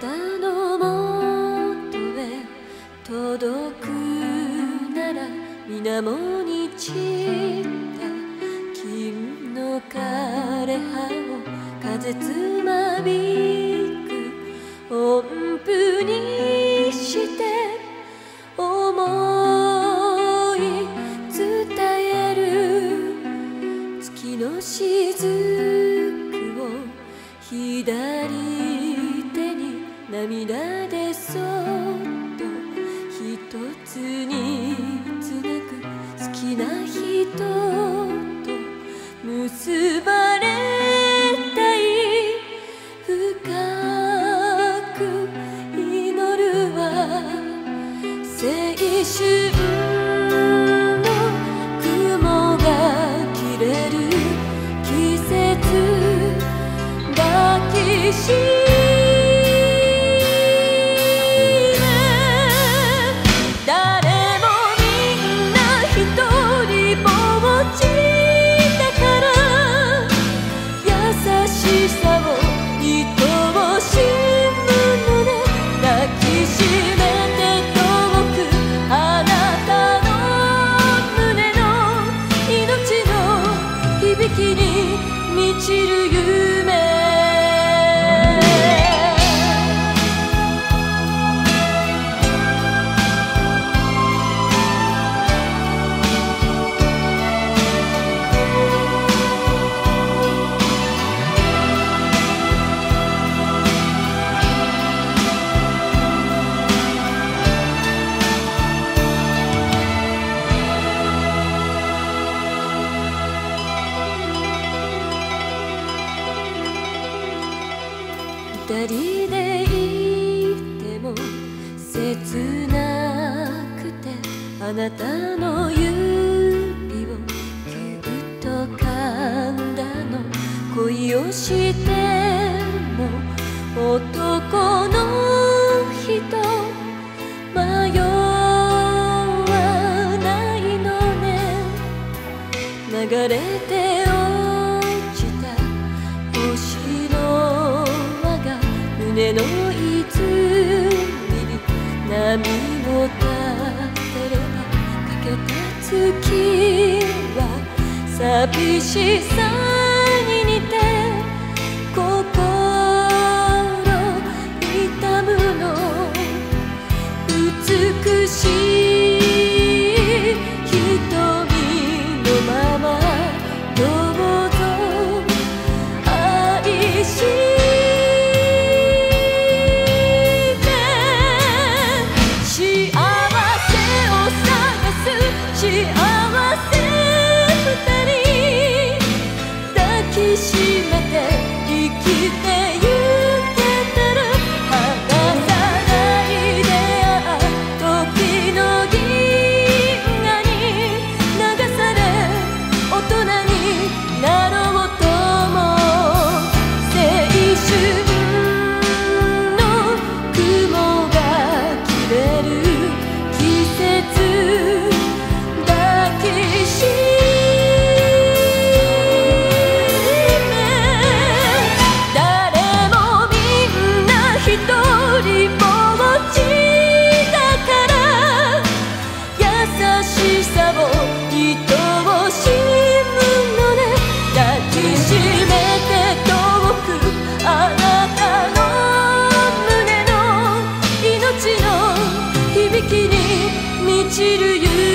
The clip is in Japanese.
たのもとへ届くなら水面に散った金の枯れ葉を風つまびく音符にな人と結ばれたい深く祈るは青春心二人でても切なくてあなたの指をぎゅっと噛んだの恋をしても男 빛이 쌓 散る夕